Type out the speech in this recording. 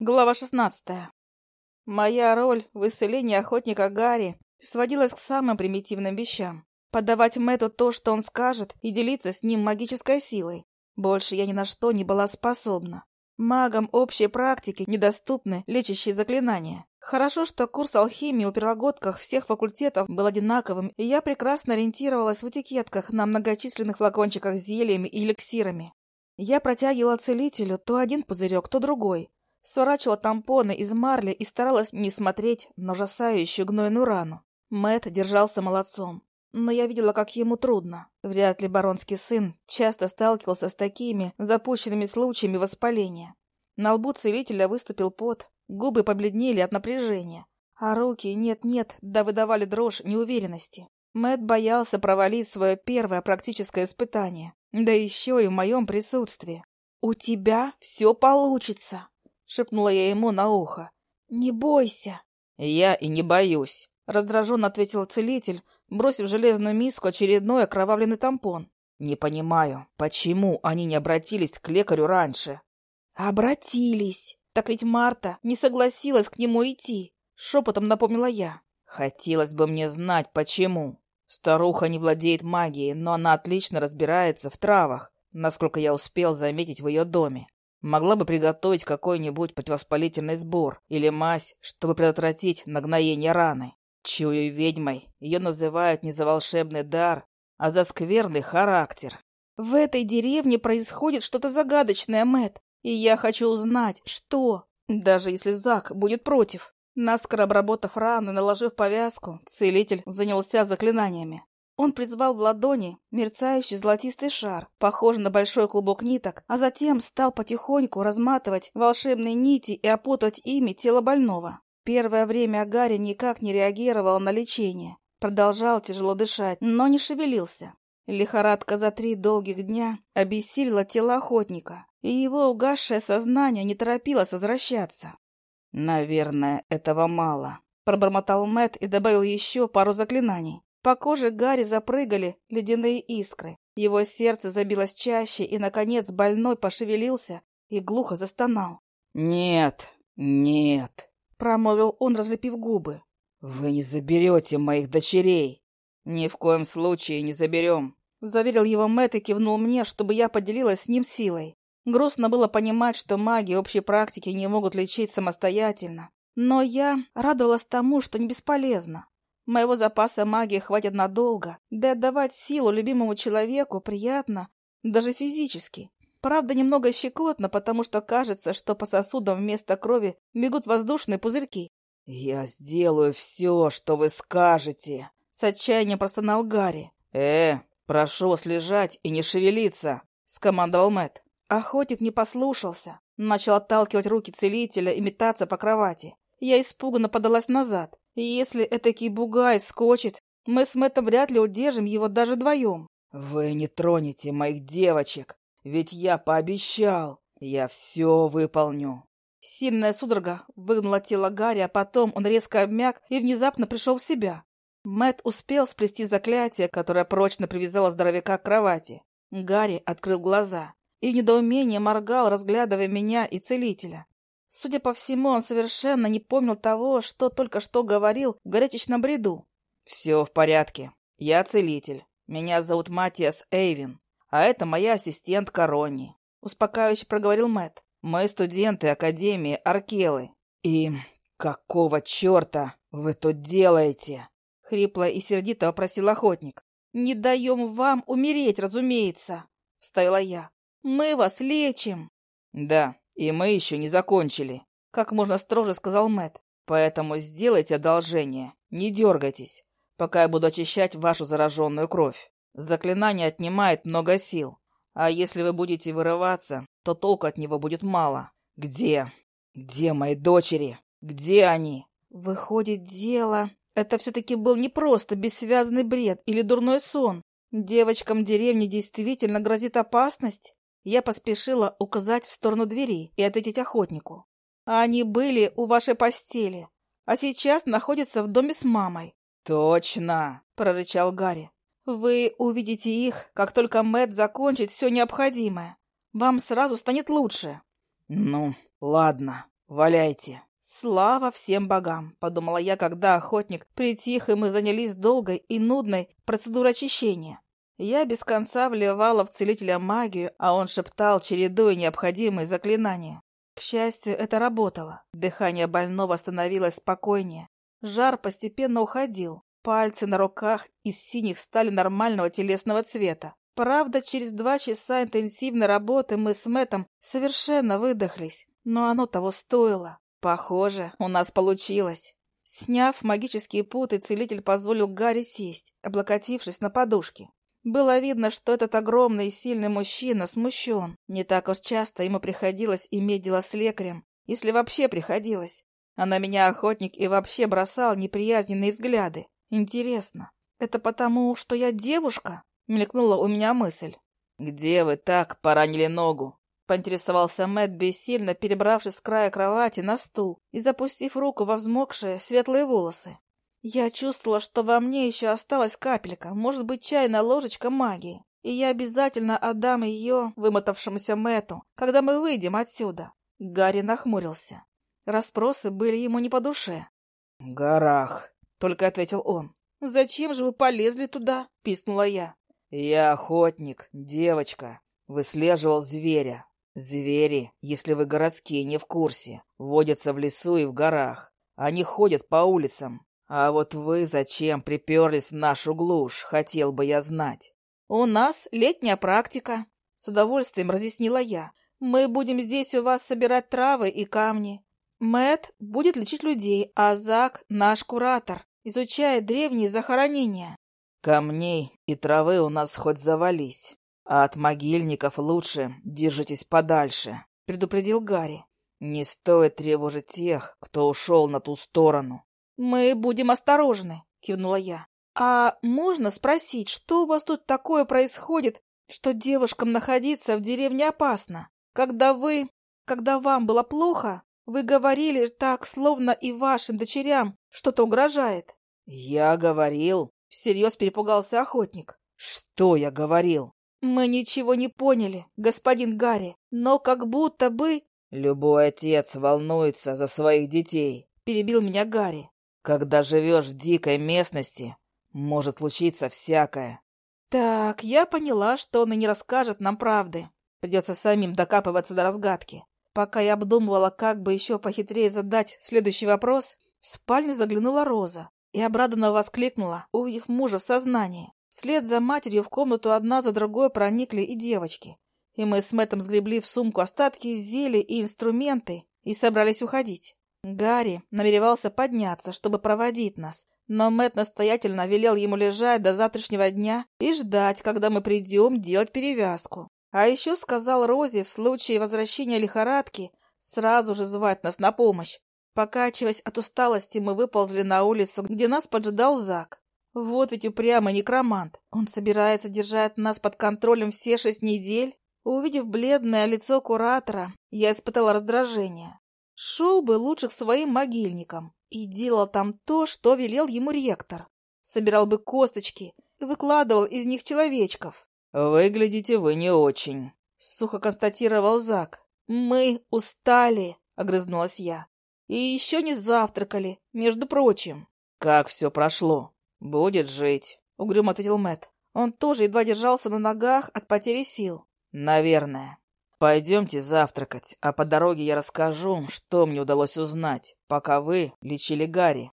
Глава шестнадцатая. Моя роль в исцелении охотника Гарри сводилась к самым примитивным вещам. Подавать Мэтту то, что он скажет, и делиться с ним магической силой. Больше я ни на что не была способна. Магам общей практики недоступны лечащие заклинания. Хорошо, что курс алхимии у первогодках всех факультетов был одинаковым, и я прекрасно ориентировалась в этикетках на многочисленных флакончиках с зельями и эликсирами. Я протягивала целителю то один пузырек, то другой, Сворачивала тампоны из марли и старалась не смотреть на ужасающую гнойную рану. Мэт держался молодцом, но я видела, как ему трудно. Вряд ли баронский сын часто сталкивался с такими запущенными случаями воспаления. На лбу целителя выступил пот, губы побледнели от напряжения, а руки нет-нет, да выдавали дрожь неуверенности. Мэт боялся провалить свое первое практическое испытание, да еще и в моем присутствии. «У тебя все получится!» — шепнула я ему на ухо. «Не бойся!» «Я и не боюсь!» — раздраженно ответил целитель, бросив в железную миску очередной окровавленный тампон. «Не понимаю, почему они не обратились к лекарю раньше?» «Обратились! Так ведь Марта не согласилась к нему идти!» — шепотом напомнила я. «Хотелось бы мне знать, почему. Старуха не владеет магией, но она отлично разбирается в травах, насколько я успел заметить в ее доме. Могла бы приготовить какой-нибудь противовоспалительный сбор или мазь, чтобы предотвратить нагноение раны. Чую ведьмой, ее называют не за волшебный дар, а за скверный характер. В этой деревне происходит что-то загадочное, Мэт, и я хочу узнать, что, даже если Зак будет против. Наскоро обработав раны, наложив повязку, целитель занялся заклинаниями. Он призвал в ладони мерцающий золотистый шар, похожий на большой клубок ниток, а затем стал потихоньку разматывать волшебные нити и опутывать ими тело больного. Первое время Гарри никак не реагировал на лечение. Продолжал тяжело дышать, но не шевелился. Лихорадка за три долгих дня обессилила тело охотника, и его угасшее сознание не торопилось возвращаться. «Наверное, этого мало», — пробормотал Мэт и добавил еще пару заклинаний. По коже Гарри запрыгали ледяные искры. Его сердце забилось чаще, и, наконец, больной пошевелился и глухо застонал. «Нет, нет», — промолвил он, разлепив губы. «Вы не заберете моих дочерей». «Ни в коем случае не заберем», — заверил его Мэтт и кивнул мне, чтобы я поделилась с ним силой. Грустно было понимать, что маги общей практики не могут лечить самостоятельно. Но я радовалась тому, что не бесполезно. Моего запаса магии хватит надолго, да отдавать силу любимому человеку приятно, даже физически. Правда, немного щекотно, потому что кажется, что по сосудам вместо крови бегут воздушные пузырьки. «Я сделаю все, что вы скажете», — с отчаянием простонал Гарри. «Э, прошу вас лежать и не шевелиться», — скомандовал Мэт. Охотник не послушался, начал отталкивать руки целителя и метаться по кровати. Я испуганно подалась назад. Если этакий бугай вскочит, мы с Мэттом вряд ли удержим его даже вдвоем. «Вы не тронете моих девочек, ведь я пообещал. Я все выполню». Сильная судорога выгнала тело Гарри, а потом он резко обмяк и внезапно пришел в себя. Мэт успел сплести заклятие, которое прочно привязало здоровяка к кровати. Гарри открыл глаза и в недоумении моргал, разглядывая меня и целителя. Судя по всему, он совершенно не помнил того, что только что говорил в горячечном бреду. «Все в порядке. Я целитель. Меня зовут Матиас Эйвин, а это моя ассистентка Ронни», — успокаивающе проговорил Мэт. «Мы студенты Академии Аркелы. И какого черта вы тут делаете?» — хрипло и сердито вопросил охотник. «Не даем вам умереть, разумеется», — вставила я. «Мы вас лечим». «Да, и мы еще не закончили, как можно строже сказал Мэт. Поэтому сделайте одолжение, не дергайтесь, пока я буду очищать вашу зараженную кровь. Заклинание отнимает много сил, а если вы будете вырываться, то толку от него будет мало. Где? Где мои дочери? Где они? Выходит, дело... Это все-таки был не просто бессвязный бред или дурной сон. Девочкам деревни действительно грозит опасность? Я поспешила указать в сторону двери и ответить охотнику. Они были у вашей постели, а сейчас находятся в доме с мамой. Точно, прорычал Гарри. Вы увидите их, как только Мэт закончит все необходимое. Вам сразу станет лучше. Ну, ладно, Валяйте. «Слава всем богам!» — подумала я, когда охотник притих, и мы занялись долгой и нудной процедурой очищения. Я без конца вливала в целителя магию, а он шептал, чередуя необходимые заклинания. К счастью, это работало. Дыхание больного становилось спокойнее. Жар постепенно уходил. Пальцы на руках из синих стали нормального телесного цвета. Правда, через два часа интенсивной работы мы с Мэтом совершенно выдохлись, но оно того стоило. Похоже, у нас получилось. Сняв магические путы, целитель позволил Гарри сесть, облокотившись на подушке. Было видно, что этот огромный и сильный мужчина смущен. Не так уж часто ему приходилось иметь дело с лекарем, если вообще приходилось. А на меня охотник и вообще бросал неприязненные взгляды. Интересно, это потому, что я девушка? Мелькнула у меня мысль. «Где вы так поранили ногу?» Поинтересовался Мэтт, бессильно перебравшись с края кровати на стул и запустив руку во взмокшие светлые волосы. Я чувствовала, что во мне еще осталась капелька, может быть, чайная ложечка магии, и я обязательно отдам ее вымотавшемуся Мэтту, когда мы выйдем отсюда. Гарри нахмурился. Распросы были ему не по душе. — Горах, — только ответил он. — Зачем же вы полезли туда? — пискнула я. — Я охотник, девочка. Выслеживал зверя. Звери, если вы городские не в курсе, водятся в лесу и в горах. Они ходят по улицам. А вот вы зачем приперлись в нашу глушь, хотел бы я знать. У нас летняя практика, с удовольствием разъяснила я. Мы будем здесь у вас собирать травы и камни. Мэт будет лечить людей, а Зак — наш куратор, изучает древние захоронения. Камней и травы у нас хоть завались. А от могильников лучше держитесь подальше, — предупредил Гарри. Не стоит тревожить тех, кто ушел на ту сторону. — Мы будем осторожны, — кивнула я. — А можно спросить, что у вас тут такое происходит, что девушкам находиться в деревне опасно? Когда вы... Когда вам было плохо, вы говорили так, словно и вашим дочерям что-то угрожает. — Я говорил... — всерьез перепугался охотник. — Что я говорил? «Мы ничего не поняли, господин Гарри, но как будто бы...» «Любой отец волнуется за своих детей», — перебил меня Гарри. «Когда живешь в дикой местности, может случиться всякое». «Так, я поняла, что он и не расскажет нам правды. Придется самим докапываться до разгадки. Пока я обдумывала, как бы еще похитрее задать следующий вопрос, в спальню заглянула Роза и обрадованно воскликнула, увидев мужа в сознании. Вслед за матерью в комнату одна за другой проникли и девочки. И мы с Мэттом сгребли в сумку остатки зелий и инструменты и собрались уходить. Гарри намеревался подняться, чтобы проводить нас, но Мэтт настоятельно велел ему лежать до завтрашнего дня и ждать, когда мы придем делать перевязку. А еще сказал Розе в случае возвращения лихорадки сразу же звать нас на помощь. Покачиваясь от усталости, мы выползли на улицу, где нас поджидал Зак. Вот ведь упрямый некромант. Он собирается держать нас под контролем все шесть недель? Увидев бледное лицо куратора, я испытала раздражение. Шел бы лучше к своим могильникам и делал там то, что велел ему ректор. Собирал бы косточки и выкладывал из них человечков. «Выглядите вы не очень», — сухо констатировал Зак. «Мы устали», — огрызнулась я. «И еще не завтракали, между прочим». «Как все прошло?» «Будет жить», — угрюмо ответил Мэт. Он тоже едва держался на ногах от потери сил. «Наверное. Пойдемте завтракать, а по дороге я расскажу, что мне удалось узнать, пока вы лечили Гарри».